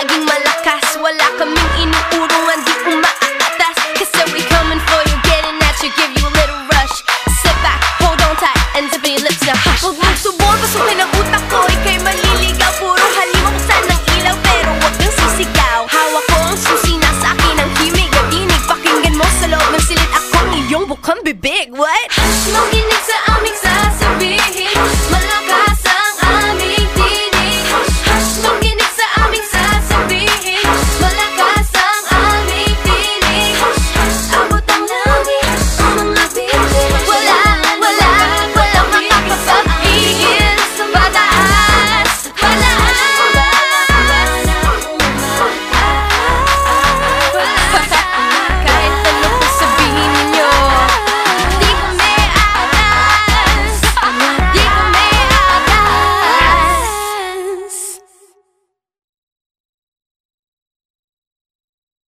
laging malakas. Wala kaming inuurungan, di umaatas. Kasi we coming for you, getting at you, give you a little rush. Sit back, hold on tight, and zip your lips now hush. Huwag magsubor, basukin ang utak ko, ikay maliligaw. Puro halimaw sa ng ilaw, pero huwag kang sisigaw. Hawak ko ang susi, nasa akin ang himig at dinig Pakinggan mo sa loob ng silid, akong iyong bukang bibig, what? Hush!